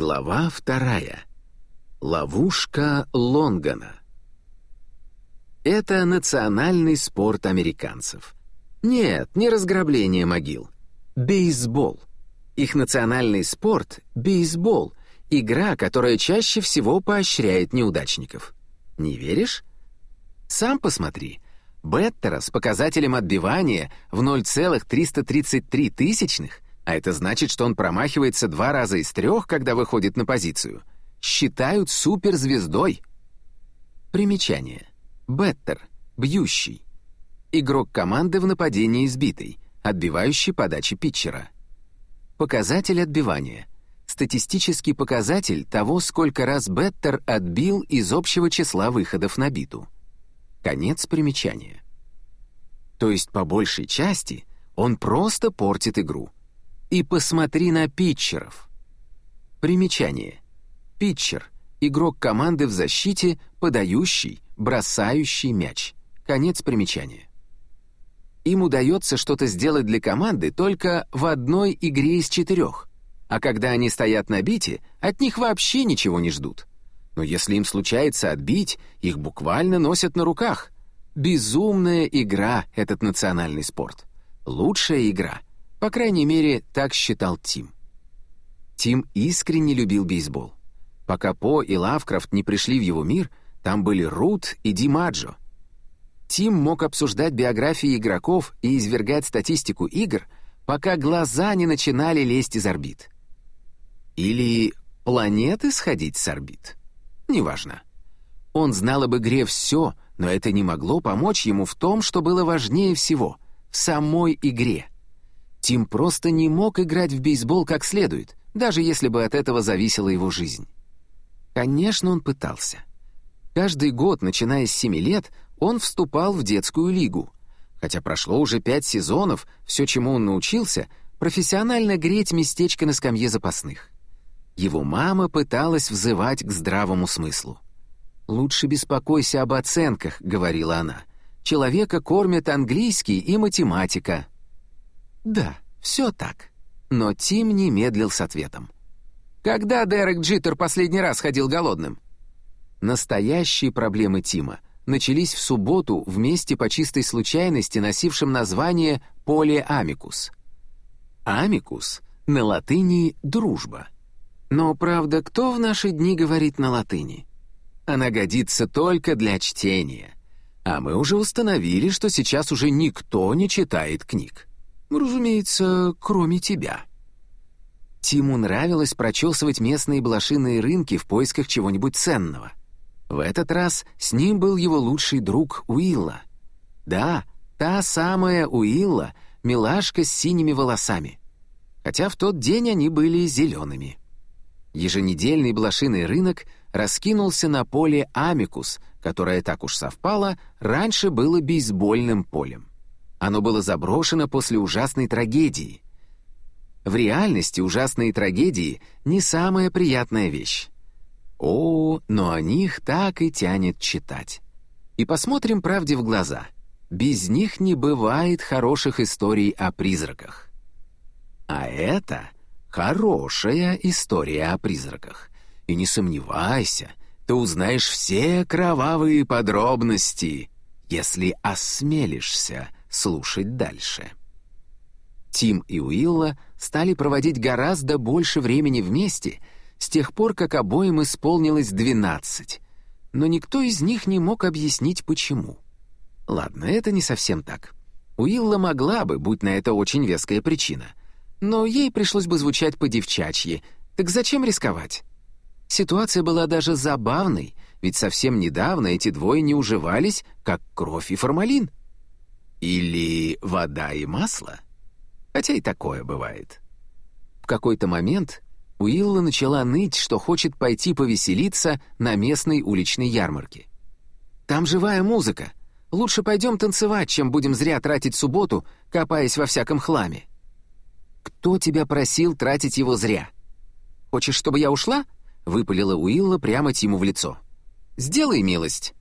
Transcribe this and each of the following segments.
Глава вторая. Ловушка Лонгана. Это национальный спорт американцев. Нет, не разграбление могил. Бейсбол. Их национальный спорт — бейсбол, игра, которая чаще всего поощряет неудачников. Не веришь? Сам посмотри. Беттера с показателем отбивания в 0,333 тысячных — а это значит, что он промахивается два раза из трех, когда выходит на позицию, считают суперзвездой. Примечание. Беттер, бьющий. Игрок команды в нападении избитый, отбивающий подачи питчера. Показатель отбивания. Статистический показатель того, сколько раз Беттер отбил из общего числа выходов на биту. Конец примечания. То есть, по большей части, он просто портит игру — и посмотри на питчеров. Примечание. Питчер — игрок команды в защите, подающий, бросающий мяч. Конец примечания. Им удается что-то сделать для команды только в одной игре из четырех, а когда они стоят на бите, от них вообще ничего не ждут. Но если им случается отбить, их буквально носят на руках. Безумная игра этот национальный спорт. Лучшая игра — по крайней мере, так считал Тим. Тим искренне любил бейсбол. Пока По и Лавкрафт не пришли в его мир, там были Рут и Димаджо. Тим мог обсуждать биографии игроков и извергать статистику игр, пока глаза не начинали лезть из орбит. Или планеты сходить с орбит. Неважно. Он знал об игре все, но это не могло помочь ему в том, что было важнее всего — в самой игре. Тим просто не мог играть в бейсбол как следует, даже если бы от этого зависела его жизнь. Конечно, он пытался. Каждый год, начиная с 7 лет, он вступал в детскую лигу. Хотя прошло уже пять сезонов, все, чему он научился, профессионально греть местечко на скамье запасных. Его мама пыталась взывать к здравому смыслу. «Лучше беспокойся об оценках», — говорила она. «Человека кормят английский и математика, «Да, все так». Но Тим не медлил с ответом. «Когда Дерек Джиттер последний раз ходил голодным?» Настоящие проблемы Тима начались в субботу в месте по чистой случайности, носившем название «Поле Амикус». «Амикус» на латыни «дружба». Но, правда, кто в наши дни говорит на латыни? Она годится только для чтения. А мы уже установили, что сейчас уже никто не читает книг. Разумеется, кроме тебя. Тиму нравилось прочесывать местные блошиные рынки в поисках чего-нибудь ценного. В этот раз с ним был его лучший друг Уилла. Да, та самая Уилла, милашка с синими волосами. Хотя в тот день они были зелеными. Еженедельный блошиный рынок раскинулся на поле Амикус, которое так уж совпало, раньше было бейсбольным полем. Оно было заброшено после ужасной трагедии. В реальности ужасные трагедии — не самая приятная вещь. О, но о них так и тянет читать. И посмотрим правде в глаза. Без них не бывает хороших историй о призраках. А это хорошая история о призраках. И не сомневайся, ты узнаешь все кровавые подробности, если осмелишься — слушать дальше. Тим и Уилла стали проводить гораздо больше времени вместе с тех пор, как обоим исполнилось 12, но никто из них не мог объяснить, почему. Ладно, это не совсем так. Уилла могла бы, будь на это очень веская причина, но ей пришлось бы звучать по-девчачьи, так зачем рисковать? Ситуация была даже забавной, ведь совсем недавно эти двое не уживались, как кровь и формалин — или вода и масло? Хотя и такое бывает. В какой-то момент Уилла начала ныть, что хочет пойти повеселиться на местной уличной ярмарке. «Там живая музыка. Лучше пойдем танцевать, чем будем зря тратить субботу, копаясь во всяком хламе». «Кто тебя просил тратить его зря?» «Хочешь, чтобы я ушла?» — выпалила Уилла прямо Тиму в лицо. «Сделай милость».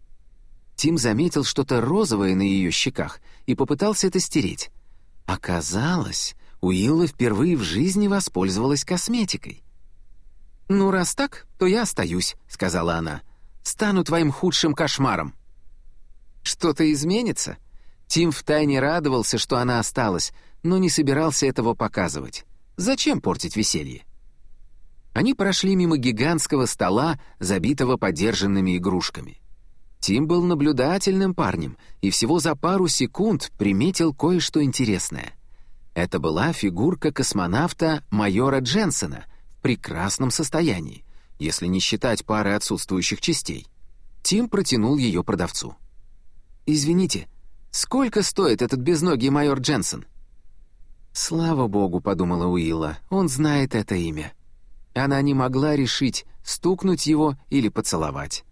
Тим заметил что-то розовое на ее щеках и попытался это стереть. Оказалось, Уилла впервые в жизни воспользовалась косметикой. «Ну, раз так, то я остаюсь», — сказала она. «Стану твоим худшим кошмаром». Что-то изменится? Тим втайне радовался, что она осталась, но не собирался этого показывать. Зачем портить веселье? Они прошли мимо гигантского стола, забитого подержанными игрушками. Тим был наблюдательным парнем и всего за пару секунд приметил кое-что интересное. Это была фигурка космонавта майора Дженсена в прекрасном состоянии, если не считать пары отсутствующих частей. Тим протянул ее продавцу. «Извините, сколько стоит этот безногий майор Дженсен?» «Слава богу», — подумала Уилла, — «он знает это имя». Она не могла решить, стукнуть его или поцеловать.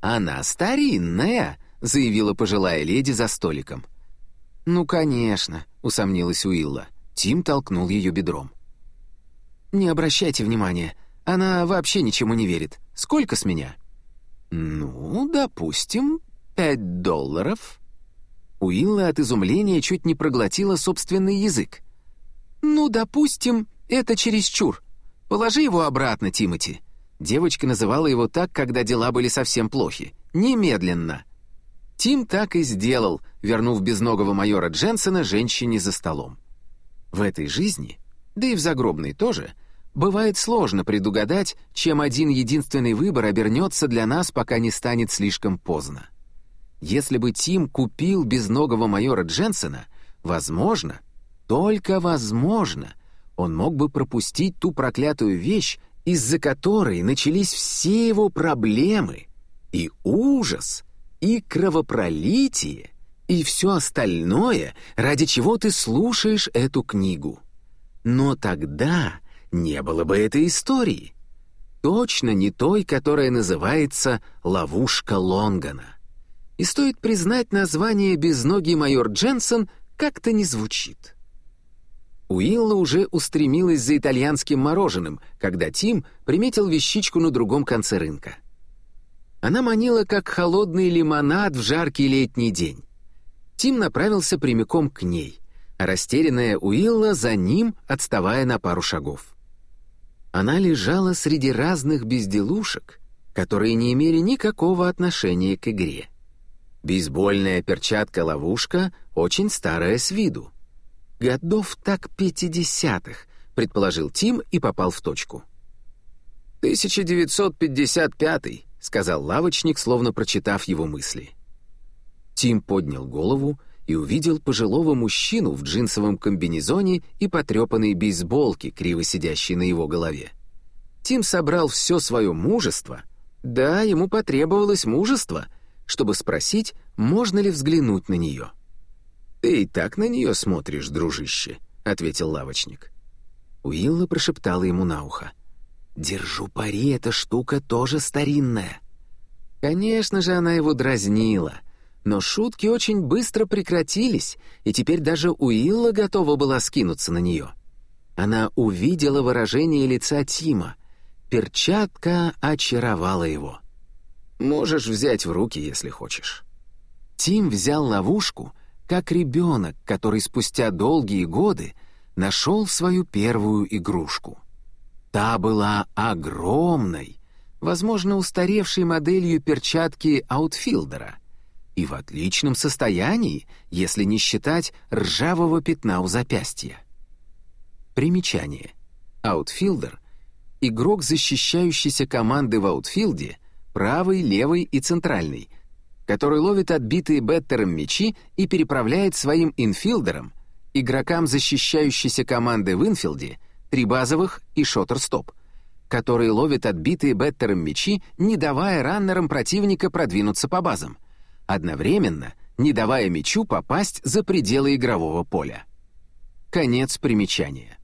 «Она старинная», — заявила пожилая леди за столиком. «Ну, конечно», — усомнилась Уилла. Тим толкнул ее бедром. «Не обращайте внимания. Она вообще ничему не верит. Сколько с меня?» «Ну, допустим, пять долларов». Уилла от изумления чуть не проглотила собственный язык. «Ну, допустим, это чересчур. Положи его обратно, Тимати». Девочка называла его так, когда дела были совсем плохи. «Немедленно». Тим так и сделал, вернув безногого майора Дженсена женщине за столом. В этой жизни, да и в загробной тоже, бывает сложно предугадать, чем один единственный выбор обернется для нас, пока не станет слишком поздно. Если бы Тим купил безногого майора Дженсена, возможно, только возможно, он мог бы пропустить ту проклятую вещь, из-за которой начались все его проблемы, и ужас, и кровопролитие, и все остальное, ради чего ты слушаешь эту книгу. Но тогда не было бы этой истории. Точно не той, которая называется «Ловушка Лонгана». И стоит признать, название «Безногий майор Дженсен» как-то не звучит. Уилла уже устремилась за итальянским мороженым, когда Тим приметил вещичку на другом конце рынка. Она манила, как холодный лимонад в жаркий летний день. Тим направился прямиком к ней, а растерянная Уилла за ним, отставая на пару шагов. Она лежала среди разных безделушек, которые не имели никакого отношения к игре. Бейсбольная перчатка-ловушка очень старая с виду. Годов так пятидесятых, предположил Тим и попал в точку. «1955», — сказал лавочник, словно прочитав его мысли. Тим поднял голову и увидел пожилого мужчину в джинсовом комбинезоне и потрепанной бейсболке, криво сидящей на его голове. Тим собрал все свое мужество. Да, ему потребовалось мужество — чтобы спросить, можно ли взглянуть на нее. «Ты и так на нее смотришь, дружище», — ответил лавочник. Уилла прошептала ему на ухо. «Держу пари, эта штука тоже старинная». Конечно же, она его дразнила, но шутки очень быстро прекратились, и теперь даже Уилла готова была скинуться на нее. Она увидела выражение лица Тима. Перчатка очаровала его. Можешь взять в руки, если хочешь». Тим взял ловушку, как ребенок, который спустя долгие годы нашел свою первую игрушку. Та была огромной, возможно, устаревшей моделью перчатки аутфилдера и в отличном состоянии, если не считать ржавого пятна у запястья. Примечание. Аутфилдер — игрок защищающейся команды в аутфилде — правый, левый и центральный, который ловит отбитые беттером мячи и переправляет своим инфилдерам, игрокам защищающейся команды в инфилде, три базовых и шотер-стоп, которые ловят отбитые беттером мячи, не давая раннерам противника продвинуться по базам, одновременно не давая мячу попасть за пределы игрового поля. Конец примечания.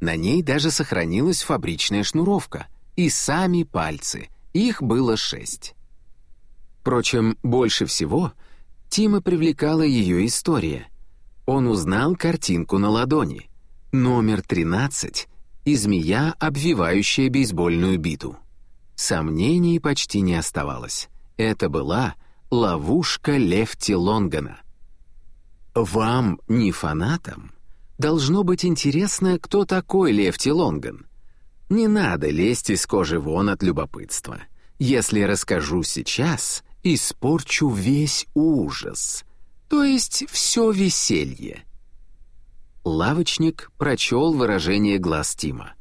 На ней даже сохранилась фабричная шнуровка и сами пальцы, их было шесть. Впрочем, больше всего Тима привлекала ее история. Он узнал картинку на ладони. Номер 13 и змея, обвивающая бейсбольную биту. Сомнений почти не оставалось. Это была ловушка Лефти Лонгана. Вам, не фанатам, должно быть интересно, кто такой Лефти Лонган — Не надо лезть из кожи вон от любопытства. Если расскажу сейчас, испорчу весь ужас, то есть все веселье. Лавочник прочел выражение глаз Тима.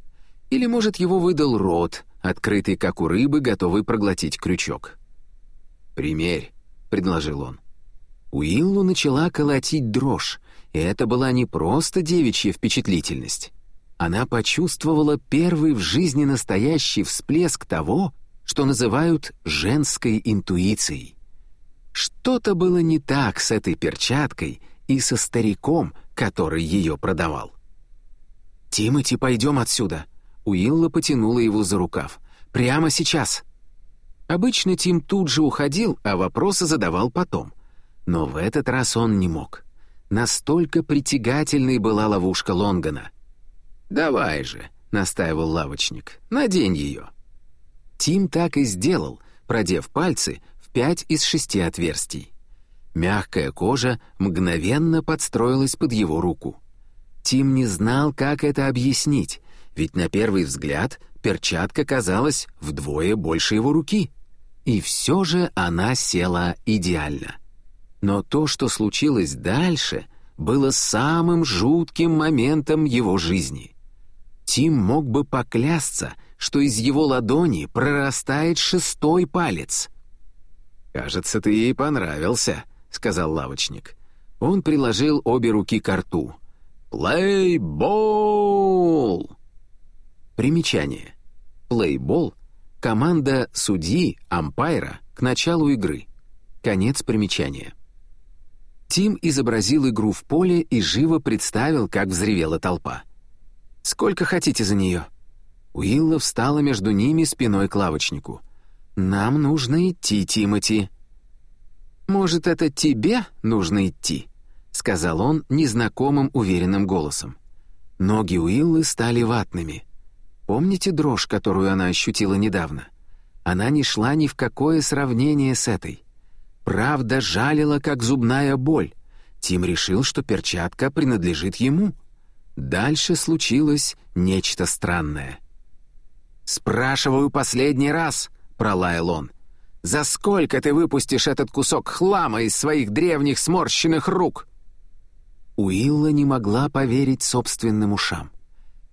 Или, может, его выдал рот, открытый, как у рыбы, готовый проглотить крючок. «Примерь», — предложил он. Уиллу начала колотить дрожь, и это была не просто девичья впечатлительность. Она почувствовала первый в жизни настоящий всплеск того, что называют женской интуицией. Что-то было не так с этой перчаткой и со стариком, который ее продавал. «Тимати, пойдем отсюда!» Уилла потянула его за рукав. «Прямо сейчас!» Обычно Тим тут же уходил, а вопросы задавал потом. Но в этот раз он не мог. Настолько притягательной была ловушка Лонгана. «Давай же», — настаивал лавочник, — «надень ее». Тим так и сделал, продев пальцы в пять из шести отверстий. Мягкая кожа мгновенно подстроилась под его руку. Тим не знал, как это объяснить, ведь на первый взгляд перчатка казалась вдвое больше его руки. И все же она села идеально. Но то, что случилось дальше, было самым жутким моментом его жизни. Тим мог бы поклясться, что из его ладони прорастает шестой палец. «Кажется, ты ей понравился», — сказал лавочник. Он приложил обе руки к рту. «Плейбол!» Примечание. Плейбол — команда судьи, ампайра к началу игры. Конец примечания. Тим изобразил игру в поле и живо представил, как взревела толпа. «Сколько хотите за нее?» Уилла встала между ними спиной к лавочнику. «Нам нужно идти, Тимати». «Может, это тебе нужно идти?» — сказал он незнакомым уверенным голосом. Ноги Уиллы стали ватными. Помните дрожь, которую она ощутила недавно? Она не шла ни в какое сравнение с этой. Правда жалила, как зубная боль. Тим решил, что перчатка принадлежит ему. Дальше случилось нечто странное. «Спрашиваю последний раз», — пролаял он. «За сколько ты выпустишь этот кусок хлама из своих древних сморщенных рук?» Уилла не могла поверить собственным ушам.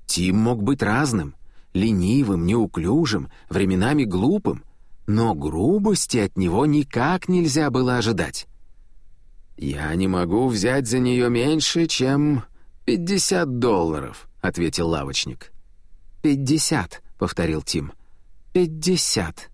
Тим мог быть разным, ленивым, неуклюжим, временами глупым, но грубости от него никак нельзя было ожидать. «Я не могу взять за нее меньше, чем пятьдесят долларов», — ответил лавочник. «Пятьдесят», повторил Тим. «Пятьдесят».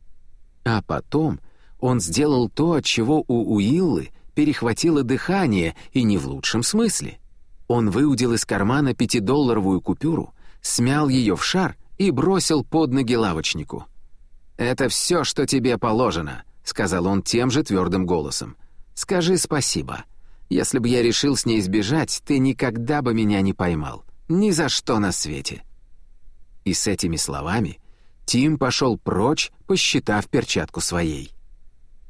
А потом он сделал то, от чего у Уиллы перехватило дыхание, и не в лучшем смысле. Он выудил из кармана пятидолларовую купюру, смял ее в шар и бросил под ноги лавочнику. «Это все, что тебе положено», — сказал он тем же твердым голосом. «Скажи спасибо. Если бы я решил с ней сбежать, ты никогда бы меня не поймал. Ни за что на свете». И с этими словами Тим пошел прочь, посчитав перчатку своей.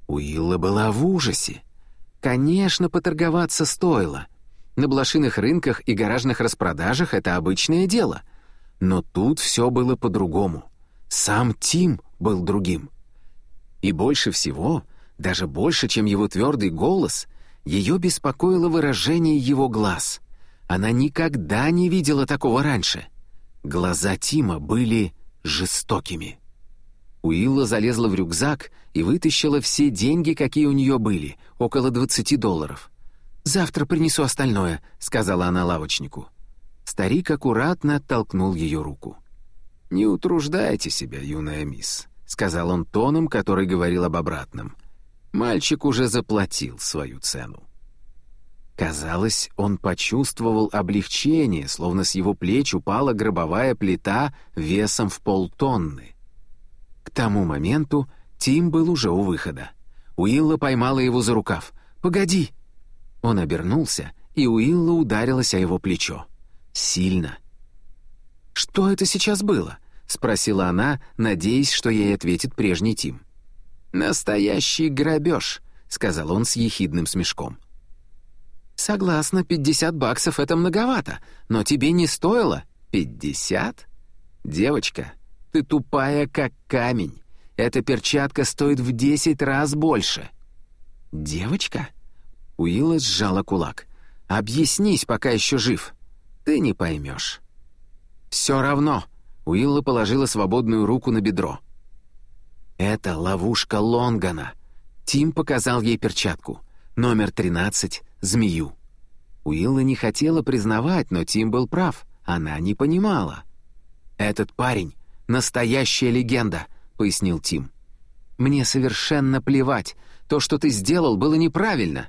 Уилла была в ужасе. Конечно, поторговаться стоило. На блошиных рынках и гаражных распродажах это обычное дело. Но тут все было по-другому. Сам Тим был другим. И больше всего, даже больше, чем его твердый голос, ее беспокоило выражение его глаз. Она никогда не видела такого раньше — Глаза Тима были жестокими. Уилла залезла в рюкзак и вытащила все деньги, какие у нее были, около 20 долларов. «Завтра принесу остальное», — сказала она лавочнику. Старик аккуратно оттолкнул ее руку. «Не утруждайте себя, юная мисс», — сказал он тоном, который говорил об обратном. «Мальчик уже заплатил свою цену». Казалось, он почувствовал облегчение, словно с его плеч упала гробовая плита весом в полтонны. К тому моменту Тим был уже у выхода. Уилла поймала его за рукав. «Погоди!» Он обернулся, и Уилла ударилась о его плечо. Сильно. «Что это сейчас было?» — спросила она, надеясь, что ей ответит прежний Тим. «Настоящий грабеж», — сказал он с ехидным смешком. «Согласна, пятьдесят баксов — это многовато, но тебе не стоило. Пятьдесят? Девочка, Ты тупая, как камень. Эта перчатка стоит в десять раз больше». «Девочка?» Уилла сжала кулак. «Объяснись, пока еще жив. Ты не поймешь». «Все равно», — Уилла положила свободную руку на бедро. «Это ловушка Лонгана». Тим показал ей перчатку. Номер 13 — змею. Уилла не хотела признавать, но Тим был прав. Она не понимала. «Этот парень — настоящая легенда», — пояснил Тим. «Мне совершенно плевать. То, что ты сделал, было неправильно.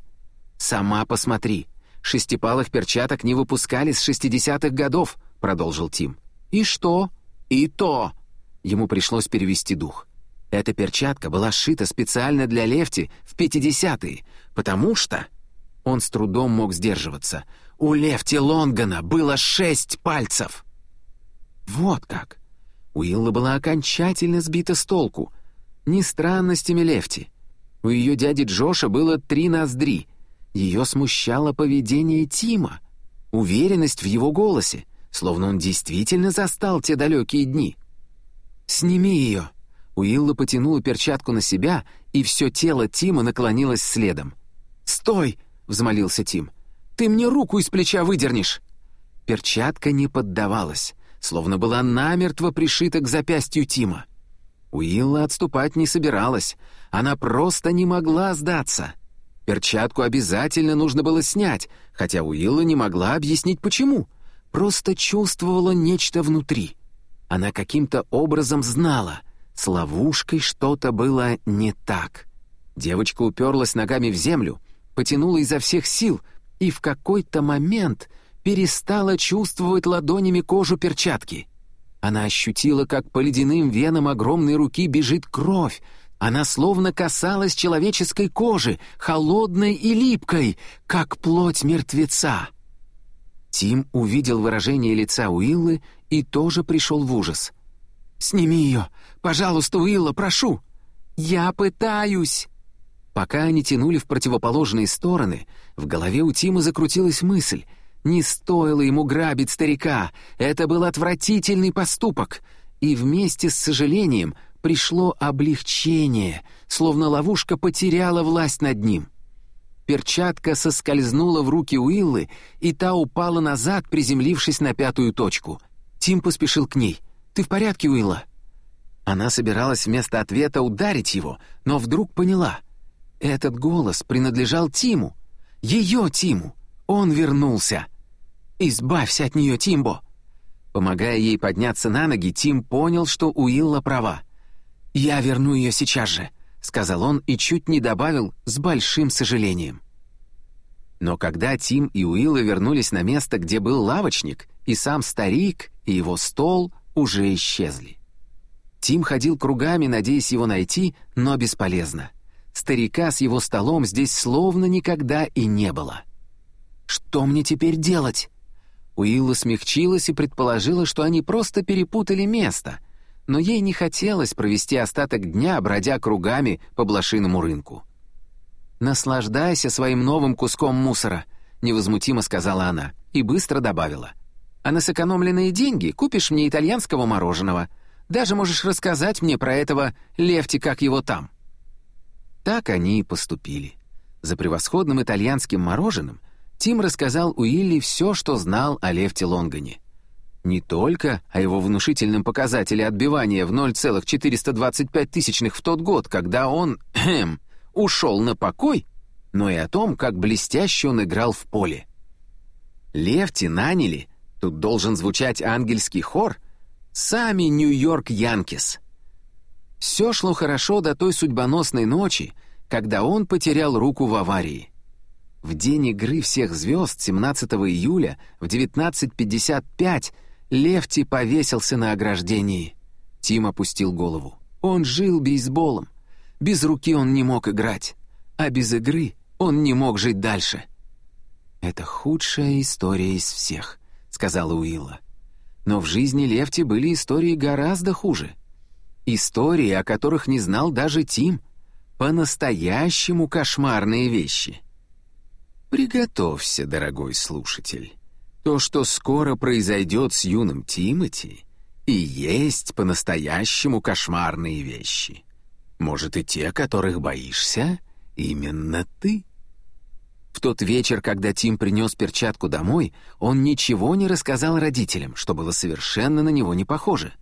Сама посмотри. Шестипалых перчаток не выпускали с шестидесятых годов», — продолжил Тим. «И что?» «И то!» Ему пришлось перевести дух. Эта перчатка была сшита специально для Лефти в пятидесятые, потому что... Он с трудом мог сдерживаться. У Лефти Лонгана было шесть пальцев. Вот как. Уилла была окончательно сбита с толку. Не странностями Лефти. У ее дяди Джоша было три ноздри. Ее смущало поведение Тима, уверенность в его голосе, словно он действительно застал те далекие дни. «Сними ее!» Уилла потянула перчатку на себя, и все тело Тима наклонилось следом. «Стой!» — взмолился Тим. «Ты мне руку из плеча выдернешь!» Перчатка не поддавалась, словно была намертво пришита к запястью Тима. Уилла отступать не собиралась, она просто не могла сдаться. Перчатку обязательно нужно было снять, хотя Уилла не могла объяснить почему. Просто чувствовала нечто внутри. Она каким-то образом знала, с ловушкой что-то было не так. Девочка уперлась ногами в землю, потянула изо всех сил и в какой-то момент перестала чувствовать ладонями кожу перчатки. Она ощутила, как по ледяным венам огромной руки бежит кровь, она словно касалась человеческой кожи, холодной и липкой, как плоть мертвеца. Тим увидел выражение лица Уиллы и тоже пришел в ужас. «Сними ее! Пожалуйста, Уилла, прошу!» «Я пытаюсь!» Пока они тянули в противоположные стороны, в голове у Тима закрутилась мысль. Не стоило ему грабить старика, это был отвратительный поступок. И вместе с сожалением пришло облегчение, словно ловушка потеряла власть над ним. Перчатка соскользнула в руки Уиллы, и та упала назад, приземлившись на пятую точку. Тим поспешил к ней. «Ты в порядке, Уилла?» Она собиралась вместо ответа ударить его, но вдруг поняла. Этот голос принадлежал Тиму. Ее Тиму. Он вернулся. «Избавься от нее, Тимбо!» Помогая ей подняться на ноги, Тим понял, что Уилла права. «Я верну ее сейчас же», — сказал он и чуть не добавил с большим сожалением. Но когда Тим и Уилла вернулись на место, где был лавочник, и сам старик, и его стол уже исчезли. Тим ходил кругами, надеясь его найти, но бесполезно. Старика с его столом здесь словно никогда и не было. «Что мне теперь делать?» Уилла смягчилась и предположила, что они просто перепутали место, но ей не хотелось провести остаток дня, бродя кругами по блошиному рынку. «Наслаждайся своим новым куском мусора», — невозмутимо сказала она и быстро добавила. «А на сэкономленные деньги купишь мне итальянского мороженого. Даже можешь рассказать мне про этого Лефти, как его там». Так они и поступили. За превосходным итальянским мороженым Тим рассказал Уилли все, что знал о Лефте Лонгане — не только о его внушительном показателе отбивания в 0,425 тысячных в тот год, когда он эм, ушел на покой, но и о том, как блестяще он играл в поле. Лефти наняли, тут должен звучать ангельский хор, сами Нью-Йорк Янкис. Все шло хорошо до той судьбоносной ночи, когда он потерял руку в аварии. В день игры всех звезд 17 июля в 19.55 Лефти повесился на ограждении. Тим опустил голову. Он жил бейсболом. Без руки он не мог играть. А без игры он не мог жить дальше. «Это худшая история из всех», — сказала Уилла. Но в жизни Лефти были истории гораздо хуже. Истории, о которых не знал даже Тим. По-настоящему кошмарные вещи. Приготовься, дорогой слушатель. То, что скоро произойдет с юным Тимоти, И есть по-настоящему кошмарные вещи. Может, и те, которых боишься, именно ты. В тот вечер, когда Тим принес перчатку домой, он ничего не рассказал родителям, что было совершенно на него не похоже.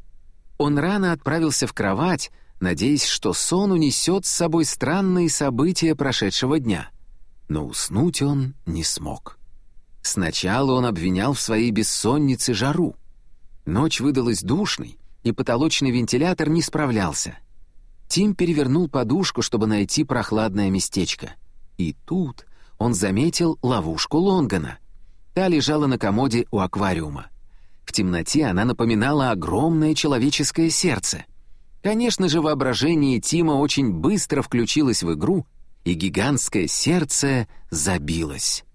Он рано отправился в кровать, надеясь, что сон унесет с собой странные события прошедшего дня. Но уснуть он не смог. Сначала он обвинял в своей бессоннице жару. Ночь выдалась душной, и потолочный вентилятор не справлялся. Тим перевернул подушку, чтобы найти прохладное местечко. И тут он заметил ловушку Лонгана. Та лежала на комоде у аквариума. В темноте она напоминала огромное человеческое сердце. Конечно же, воображение Тима очень быстро включилось в игру, и гигантское сердце забилось.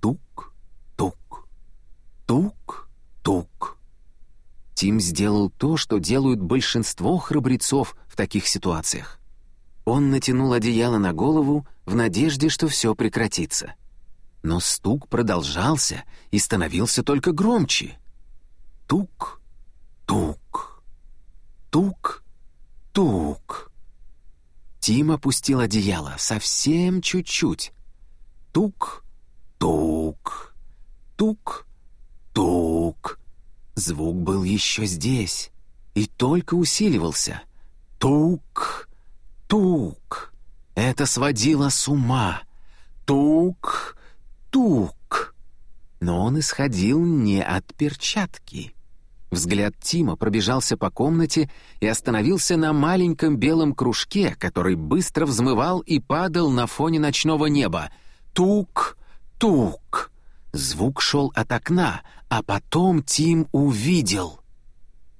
Тук, тук, тук, тук. Тим сделал то, что делают большинство храбрецов в таких ситуациях. Он натянул одеяло на голову в надежде, что все прекратится. Но стук продолжался и становился только громче. Тук, тук, тук, тук. Тим опустил одеяло совсем чуть-чуть. Тук, тук, тук, тук. Звук был еще здесь и только усиливался. Тук, Тук! Это сводило с ума. Тук! Тук! Но он исходил не от перчатки. Взгляд Тима пробежался по комнате и остановился на маленьком белом кружке, который быстро взмывал и падал на фоне ночного неба. Тук! Тук! Звук шел от окна, а потом Тим увидел.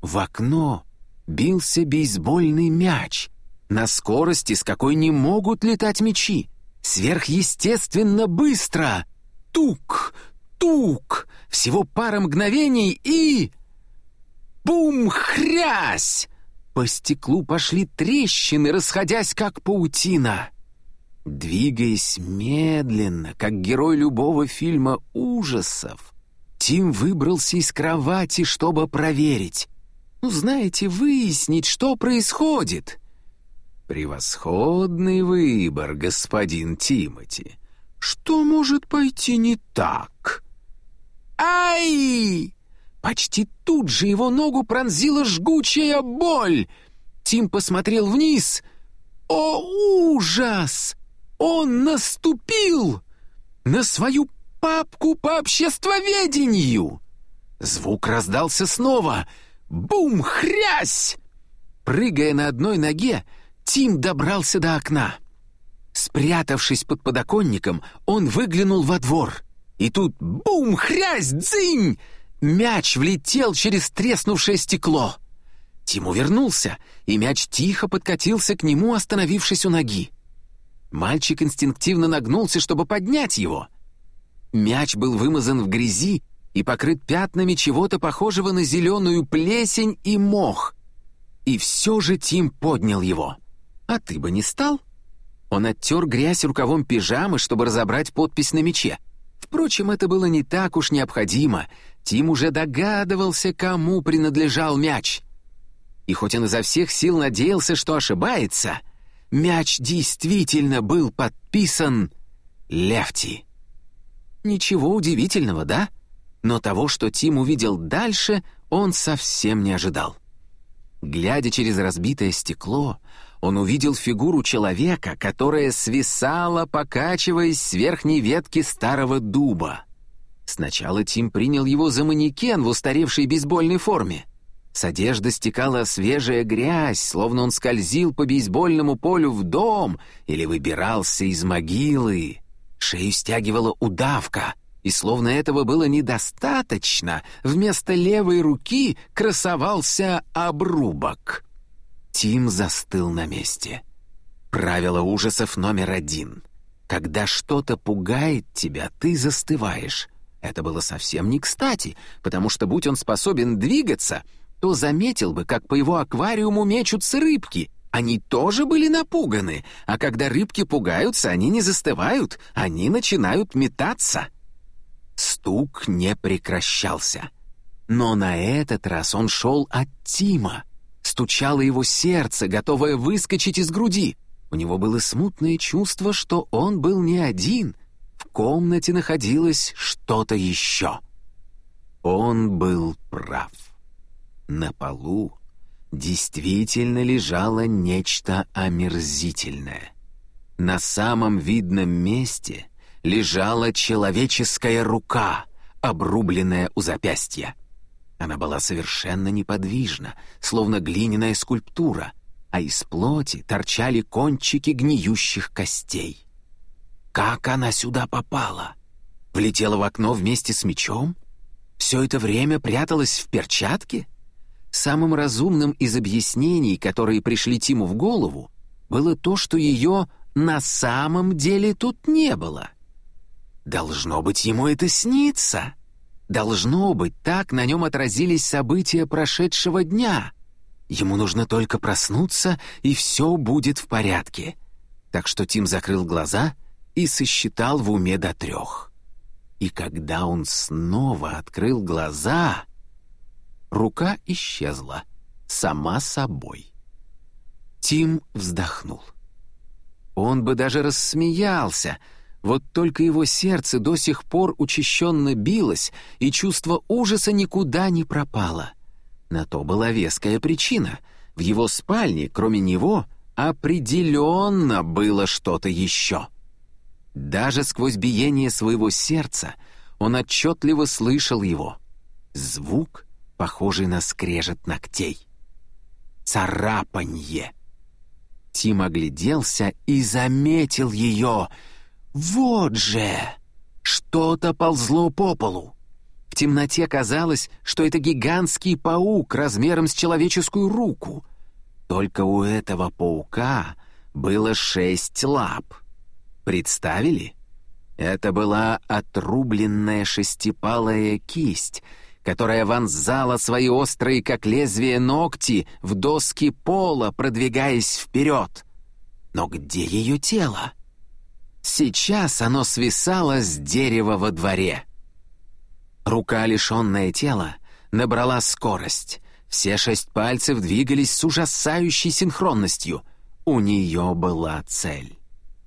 В окно бился бейсбольный мяч, на скорости, с какой не могут летать мечи. Сверхъестественно быстро. Тук, тук, всего пара мгновений и... Бум-хрясь! По стеклу пошли трещины, расходясь как паутина. Двигаясь медленно, как герой любого фильма ужасов, Тим выбрался из кровати, чтобы проверить. Ну, знаете, выяснить, что происходит. «Превосходный выбор, господин Тимати. Что может пойти не так?» «Ай!» Почти тут же его ногу пронзила жгучая боль. Тим посмотрел вниз. «О, ужас! Он наступил на свою папку по обществоведению!» Звук раздался снова. Бум! Хрясь! Прыгая на одной ноге, Тим добрался до окна. Спрятавшись под подоконником, он выглянул во двор. И тут бум, хрясь, дзынь! Мяч влетел через треснувшее стекло. Тим увернулся, и мяч тихо подкатился к нему, остановившись у ноги. Мальчик инстинктивно нагнулся, чтобы поднять его. Мяч был вымазан в грязи и покрыт пятнами чего-то похожего на зеленую плесень и мох. И все же Тим поднял его. «А ты бы не стал?» Он оттер грязь рукавом пижамы, чтобы разобрать подпись на мече. Впрочем, это было не так уж необходимо. Тим уже догадывался, кому принадлежал мяч. И хоть он изо всех сил надеялся, что ошибается, мяч действительно был подписан Лефти. Ничего удивительного, да? Но того, что Тим увидел дальше, он совсем не ожидал. Глядя через разбитое стекло, он увидел фигуру человека, которая свисала, покачиваясь с верхней ветки старого дуба. Сначала Тим принял его за манекен в устаревшей бейсбольной форме. С одежды стекала свежая грязь, словно он скользил по бейсбольному полю в дом или выбирался из могилы. Шею стягивала удавка, и словно этого было недостаточно, вместо левой руки красовался обрубок. Тим застыл на месте. Правило ужасов номер один. Когда что-то пугает тебя, ты застываешь. Это было совсем не кстати, потому что, будь он способен двигаться, то заметил бы, как по его аквариуму мечутся рыбки. Они тоже были напуганы, а когда рыбки пугаются, они не застывают, они начинают метаться. Стук не прекращался. Но на этот раз он шел от Тима. Стучало его сердце, готовое выскочить из груди. У него было смутное чувство, что он был не один. В комнате находилось что-то еще. Он был прав. На полу действительно лежало нечто омерзительное. На самом видном месте лежала человеческая рука, обрубленная у запястья. Она была совершенно неподвижна, словно глиняная скульптура, а из плоти торчали кончики гниющих костей. Как она сюда попала? Влетела в окно вместе с мечом? Все это время пряталась в перчатке? Самым разумным из объяснений, которые пришли Тиму в голову, было то, что ее на самом деле тут не было. Должно быть, ему это снится. Должно быть, так на нем отразились события прошедшего дня. Ему нужно только проснуться, и все будет в порядке. Так что Тим закрыл глаза и сосчитал в уме до трех. И когда он снова открыл глаза, рука исчезла сама собой. Тим вздохнул. Он бы даже рассмеялся, вот только его сердце до сих пор учащенно билось, и чувство ужаса никуда не пропало. На то была веская причина. В его спальне, кроме него, определенно было что-то еще. Даже сквозь биение своего сердца он отчетливо слышал его. Звук, похожий на скрежет ногтей. Царапанье. Тим огляделся и заметил ее. «Вот же!» Что-то ползло по полу. В темноте казалось, что это гигантский паук размером с человеческую руку. Только у этого паука было шесть лап. Представили? Это была отрубленная шестипалая кисть — которая вонзала свои острые, как лезвие, ногти в доски пола, продвигаясь вперед. Но где ее тело? Сейчас оно свисало с дерева во дворе. Рука, лишенная тела, набрала скорость. Все шесть пальцев двигались с ужасающей синхронностью. У нее была цель.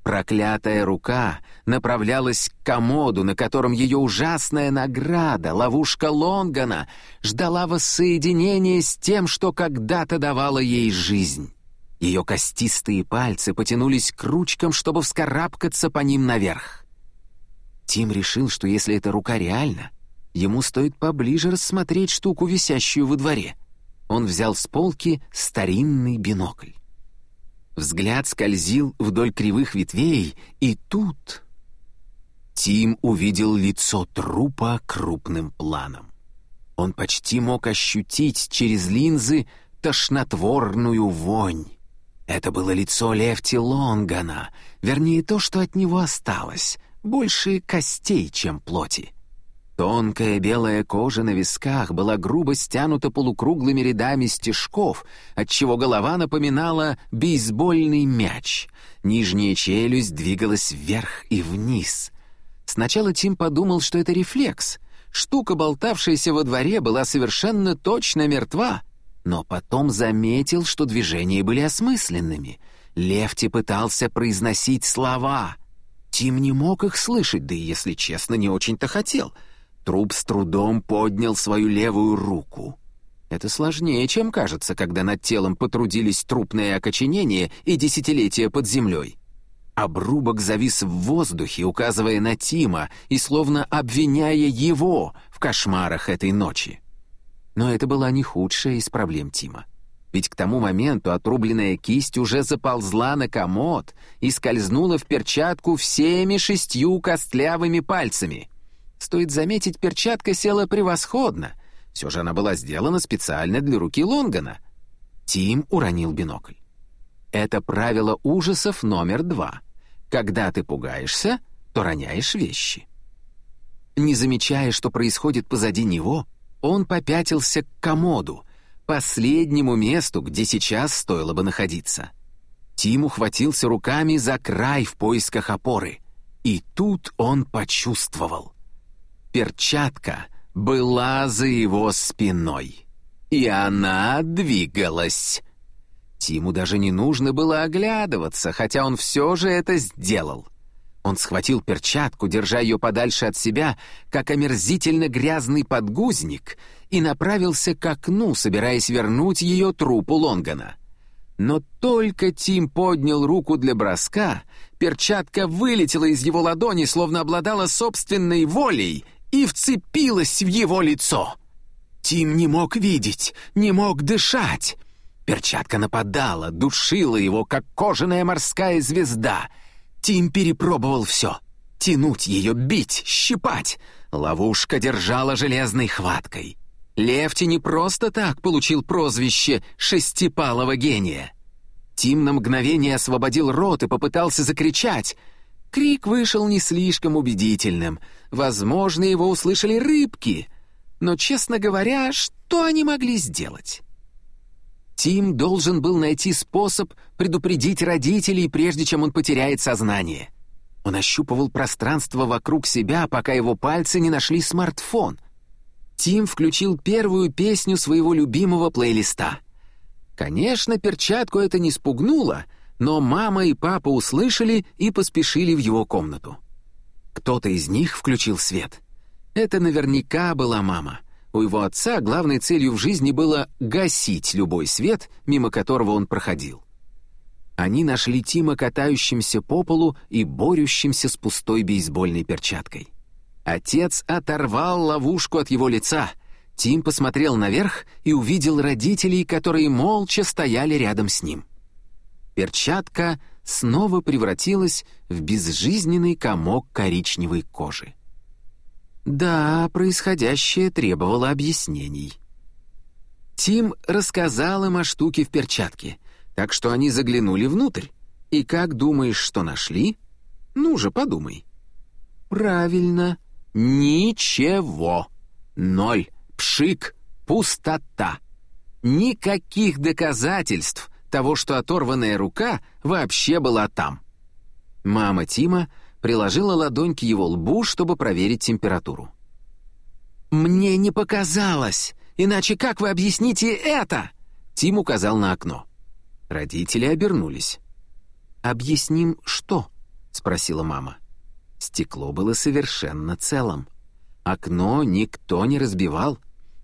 Проклятая рука направлялась к комоду, на котором ее ужасная награда, ловушка Лонгана, ждала воссоединения с тем, что когда-то давало ей жизнь. Ее костистые пальцы потянулись к ручкам, чтобы вскарабкаться по ним наверх. Тим решил, что если эта рука реальна, ему стоит поближе рассмотреть штуку, висящую во дворе. Он взял с полки старинный бинокль. Взгляд скользил вдоль кривых ветвей, и тут... Тим увидел лицо трупа крупным планом. Он почти мог ощутить через линзы тошнотворную вонь. Это было лицо Лефти Лонгана, вернее, то, что от него осталось, больше костей, чем плоти. Тонкая белая кожа на висках была грубо стянута полукруглыми рядами стежков, отчего голова напоминала бейсбольный мяч. Нижняя челюсть двигалась вверх и вниз. Сначала Тим подумал, что это рефлекс. Штука, болтавшаяся во дворе, была совершенно точно мертва, но потом заметил, что движения были осмысленными. Лефти пытался произносить слова. Тим не мог их слышать, да и, если честно, не очень-то хотел — Труп с трудом поднял свою левую руку. Это сложнее, чем кажется, когда над телом потрудились трупное окоченение и десятилетия под землей. Обрубок завис в воздухе, указывая на Тима и словно обвиняя его в кошмарах этой ночи. Но это была не худшая из проблем Тима. Ведь к тому моменту отрубленная кисть уже заползла на комод и скользнула в перчатку всеми шестью костлявыми пальцами — Стоит заметить, перчатка села превосходно. Все же она была сделана специально для руки Лонгана. Тим уронил бинокль. Это правило ужасов номер два. Когда ты пугаешься, то роняешь вещи. Не замечая, что происходит позади него, он попятился к комоду, последнему месту, где сейчас стоило бы находиться. Тим ухватился руками за край в поисках опоры. И тут он почувствовал. Перчатка была за его спиной. И она двигалась. Тиму даже не нужно было оглядываться, хотя он все же это сделал. Он схватил перчатку, держа ее подальше от себя, как омерзительно грязный подгузник, и направился к окну, собираясь вернуть ее трупу Лонгана. Но только Тим поднял руку для броска, перчатка вылетела из его ладони, словно обладала собственной волей, и вцепилась в его лицо. Тим не мог видеть, не мог дышать. Перчатка нападала, душила его, как кожаная морская звезда — Тим перепробовал все. Тянуть ее, бить, щипать. Ловушка держала железной хваткой. Лефти не просто так получил прозвище «шестипалого гения». Тим на мгновение освободил рот и попытался закричать. Крик вышел не слишком убедительным. Возможно, его услышали рыбки. Но, честно говоря, что они могли сделать? Тим должен был найти способ предупредить родителей, прежде чем он потеряет сознание. Он ощупывал пространство вокруг себя, пока его пальцы не нашли смартфон. Тим включил первую песню своего любимого плейлиста. Конечно, перчатку это не спугнуло, но мама и папа услышали и поспешили в его комнату. Кто-то из них включил свет. Это наверняка была мама. У его отца главной целью в жизни было гасить любой свет, мимо которого он проходил. Они нашли Тима катающимся по полу и борющимся с пустой бейсбольной перчаткой. Отец оторвал ловушку от его лица. Тим посмотрел наверх и увидел родителей, которые молча стояли рядом с ним. Перчатка снова превратилась в безжизненный комок коричневой кожи. Да, происходящее требовало объяснений. Тим рассказал им о штуке в перчатке, так что они заглянули внутрь. И как думаешь, что нашли? Ну же, подумай. Правильно, ничего. Ноль, пшик, пустота. Никаких доказательств того, что оторванная рука вообще была там. Мама Тима приложила ладонь к его лбу, чтобы проверить температуру. «Мне не показалось! Иначе как вы объясните это?» Тим указал на окно. Родители обернулись. «Объясним что?» — спросила мама. Стекло было совершенно целым. Окно никто не разбивал,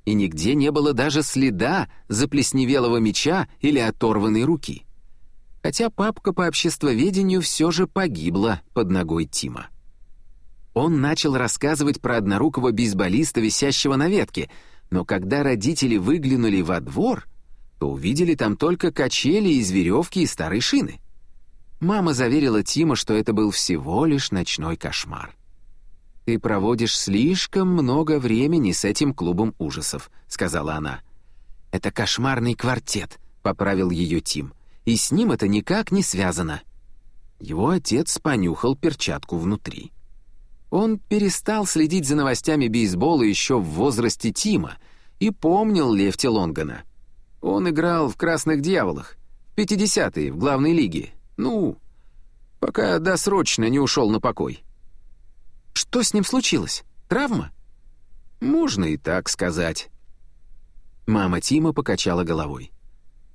и нигде не было даже следа заплесневелого меча или оторванной руки хотя папка по обществоведению все же погибла под ногой Тима. Он начал рассказывать про однорукого бейсболиста, висящего на ветке, но когда родители выглянули во двор, то увидели там только качели из веревки и старой шины. Мама заверила Тима, что это был всего лишь ночной кошмар. «Ты проводишь слишком много времени с этим клубом ужасов», — сказала она. «Это кошмарный квартет», — поправил ее Тим и с ним это никак не связано. Его отец понюхал перчатку внутри. Он перестал следить за новостями бейсбола еще в возрасте Тима и помнил Лефти Лонгана. Он играл в «Красных дьяволах», в 50-е, в главной лиге. Ну, пока досрочно не ушел на покой. Что с ним случилось? Травма? Можно и так сказать. Мама Тима покачала головой.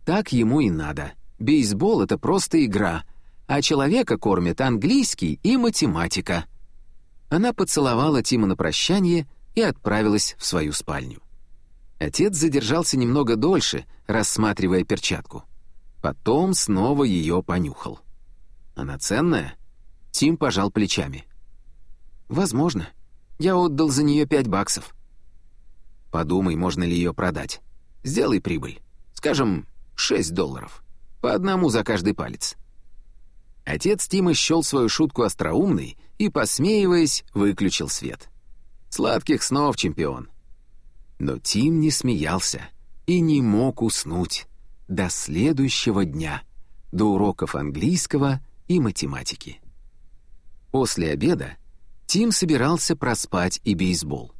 Так ему и надо. Бейсбол — это просто игра, а человека кормят английский и математика». Она поцеловала Тима на прощание и отправилась в свою спальню. Отец задержался немного дольше, рассматривая перчатку. Потом снова ее понюхал. «Она ценная?» Тим пожал плечами. «Возможно. Я отдал за нее пять баксов». «Подумай, можно ли ее продать. Сделай прибыль. Скажем, шесть долларов». По одному за каждый палец. Отец Тима счел свою шутку остроумной и, посмеиваясь, выключил свет. «Сладких снов, чемпион!» Но Тим не смеялся и не мог уснуть до следующего дня, до уроков английского и математики. После обеда Тим собирался проспать и бейсбол.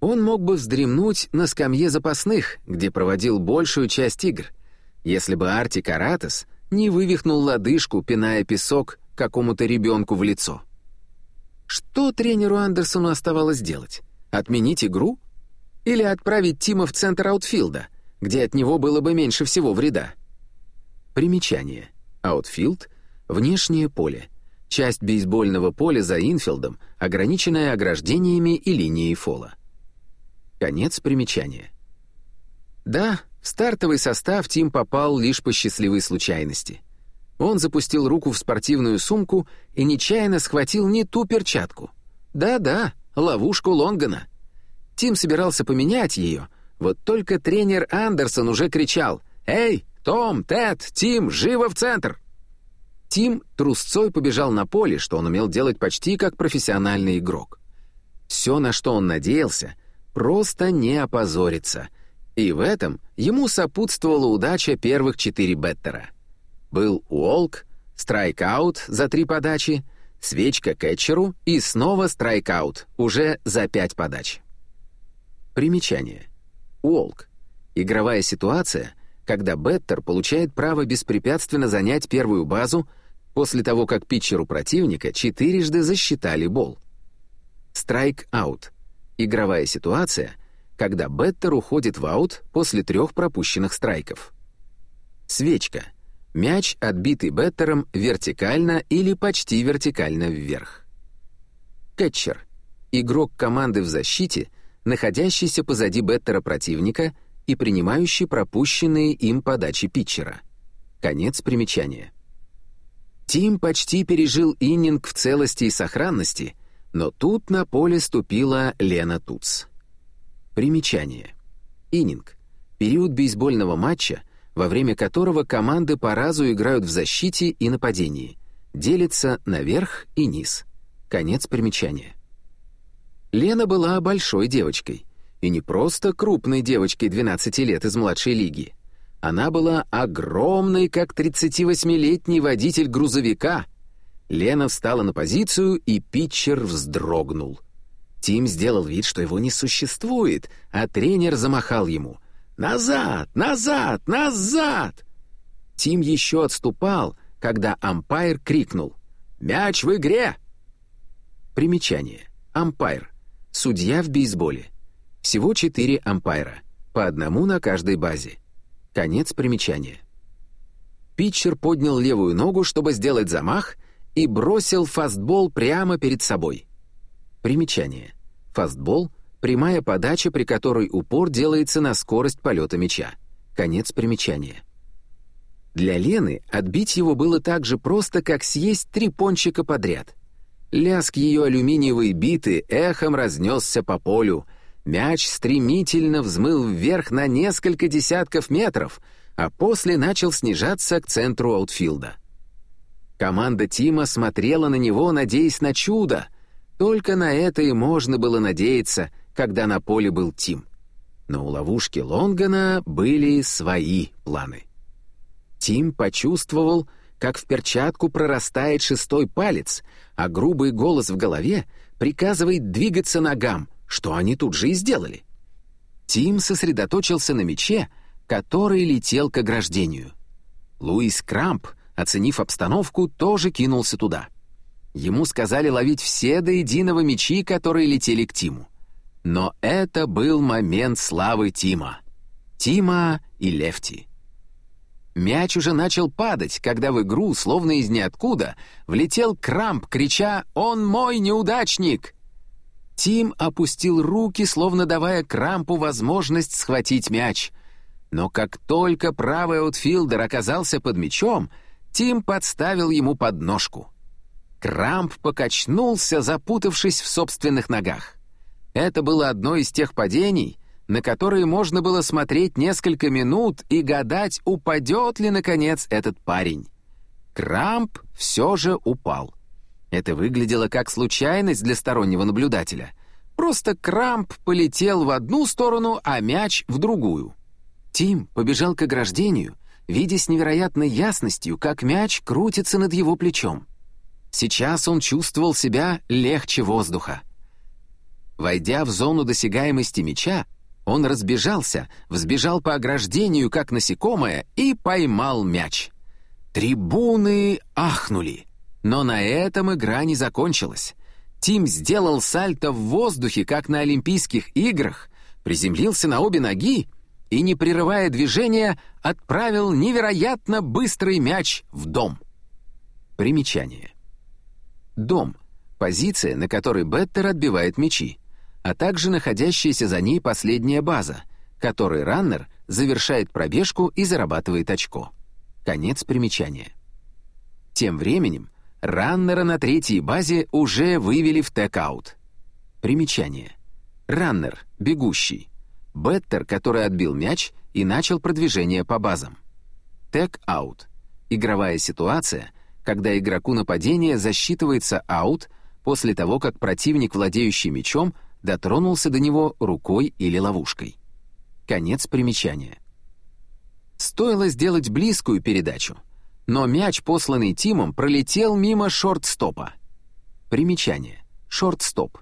Он мог бы вздремнуть на скамье запасных, где проводил большую часть игр — если бы Арти Каратес не вывихнул лодыжку, пиная песок какому-то ребенку в лицо. Что тренеру Андерсону оставалось делать? Отменить игру? Или отправить Тима в центр аутфилда, где от него было бы меньше всего вреда? Примечание. Аутфилд — внешнее поле. Часть бейсбольного поля за инфилдом, ограниченная ограждениями и линией фола. Конец примечания. Да, в стартовый состав Тим попал лишь по счастливой случайности. Он запустил руку в спортивную сумку и нечаянно схватил не ту перчатку. Да-да, ловушку Лонгана. Тим собирался поменять ее, вот только тренер Андерсон уже кричал «Эй, Том, Тед, Тим, живо в центр!» Тим трусцой побежал на поле, что он умел делать почти как профессиональный игрок. Все, на что он надеялся, просто не опозориться. И в этом ему сопутствовала удача первых четыре беттера. Был уолк, страйкаут за три подачи, свечка кетчеру и снова страйкаут, уже за пять подач. Примечание. Уолк. Игровая ситуация, когда беттер получает право беспрепятственно занять первую базу после того, как питчеру противника четырежды засчитали бол. Страйк-аут. Игровая ситуация, когда беттер уходит в аут после трех пропущенных страйков. Свечка. Мяч, отбитый беттером вертикально или почти вертикально вверх. Кетчер. Игрок команды в защите — находящийся позади беттера противника и принимающий пропущенные им подачи питчера. Конец примечания. Тим почти пережил иннинг в целости и сохранности, но тут на поле ступила Лена Туц. Примечание. Иннинг — период бейсбольного матча, во время которого команды по разу играют в защите и нападении, делится на верх и низ. Конец примечания. Лена была большой девочкой. И не просто крупной девочкой 12 лет из младшей лиги. Она была огромной, как 38-летний водитель грузовика. Лена встала на позицию, и питчер вздрогнул. Тим сделал вид, что его не существует, а тренер замахал ему. «Назад! Назад! Назад!» Тим еще отступал, когда ампайр крикнул «Мяч в игре!» Примечание. Ампайр Судья в бейсболе. Всего четыре ампайра, по одному на каждой базе. Конец примечания. Питчер поднял левую ногу, чтобы сделать замах, и бросил фастбол прямо перед собой. Примечание. Фастбол — прямая подача, при которой упор делается на скорость полета мяча. Конец примечания. Для Лены отбить его было так же просто, как съесть три пончика подряд — Лязг ее алюминиевой биты эхом разнесся по полю. Мяч стремительно взмыл вверх на несколько десятков метров, а после начал снижаться к центру аутфилда. Команда Тима смотрела на него, надеясь на чудо. Только на это и можно было надеяться, когда на поле был Тим. Но у ловушки Лонгана были свои планы. Тим почувствовал, как в перчатку прорастает шестой палец, а грубый голос в голове приказывает двигаться ногам, что они тут же и сделали. Тим сосредоточился на мече, который летел к ограждению. Луис Крамп, оценив обстановку, тоже кинулся туда. Ему сказали ловить все до единого мечи, которые летели к Тиму. Но это был момент славы Тима. Тима и Лефти. Мяч уже начал падать, когда в игру, словно из ниоткуда, влетел Крамп, крича «Он мой неудачник!». Тим опустил руки, словно давая Крампу возможность схватить мяч. Но как только правый аутфилдер оказался под мячом, Тим подставил ему подножку. Крамп покачнулся, запутавшись в собственных ногах. Это было одно из тех падений, на которые можно было смотреть несколько минут и гадать, упадет ли, наконец, этот парень. Крамп все же упал. Это выглядело как случайность для стороннего наблюдателя. Просто Крамп полетел в одну сторону, а мяч — в другую. Тим побежал к ограждению, видя с невероятной ясностью, как мяч крутится над его плечом. Сейчас он чувствовал себя легче воздуха. Войдя в зону досягаемости мяча, он разбежался, взбежал по ограждению, как насекомое, и поймал мяч. Трибуны ахнули. Но на этом игра не закончилась. Тим сделал сальто в воздухе, как на Олимпийских играх, приземлился на обе ноги и, не прерывая движения, отправил невероятно быстрый мяч в дом. Примечание. Дом — позиция, на которой Беттер отбивает мячи, а также находящаяся за ней последняя база, которой раннер завершает пробежку и зарабатывает очко. Конец примечания. Тем временем раннера на третьей базе уже вывели в тэк-аут. Примечание. Раннер, бегущий. Беттер, который отбил мяч и начал продвижение по базам. Тэг-аут. Игровая ситуация, когда игроку нападения засчитывается аут после того, как противник, владеющий мячом, дотронулся до него рукой или ловушкой. Конец примечания. Стоило сделать близкую передачу, но мяч, посланный Тимом, пролетел мимо шорт-стопа. Примечание. Шорт-стоп.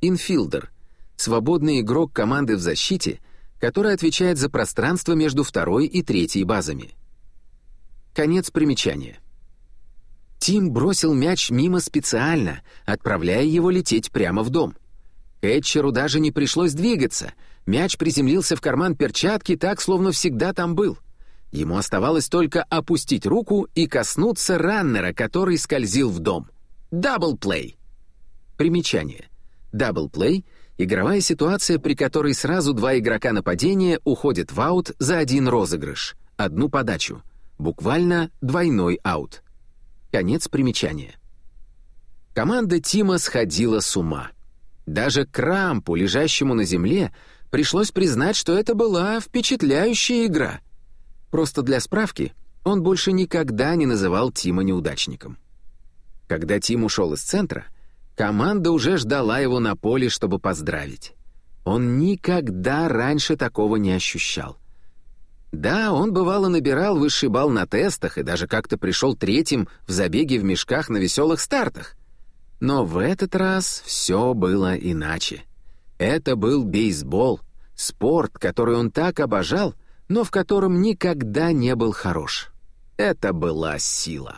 Инфилдер. Свободный игрок команды в защите, который отвечает за пространство между второй и третьей базами. Конец примечания. Тим бросил мяч мимо специально, отправляя его лететь прямо в дом. Кэтчеру даже не пришлось двигаться. Мяч приземлился в карман перчатки так, словно всегда там был. Ему оставалось только опустить руку и коснуться раннера, который скользил в дом. Даблплей. Примечание. Даблплей — игровая ситуация, при которой сразу два игрока нападения уходят в аут за один розыгрыш, одну подачу. Буквально двойной аут. Конец примечания. Команда Тима сходила с ума — даже Крампу, лежащему на земле, пришлось признать, что это была впечатляющая игра. Просто для справки, он больше никогда не называл Тима неудачником. Когда Тим ушел из центра, команда уже ждала его на поле, чтобы поздравить. Он никогда раньше такого не ощущал. Да, он бывало набирал высший балл на тестах и даже как-то пришел третьим в забеге в мешках на веселых стартах. Но в этот раз все было иначе. Это был бейсбол, спорт, который он так обожал, но в котором никогда не был хорош. Это была сила.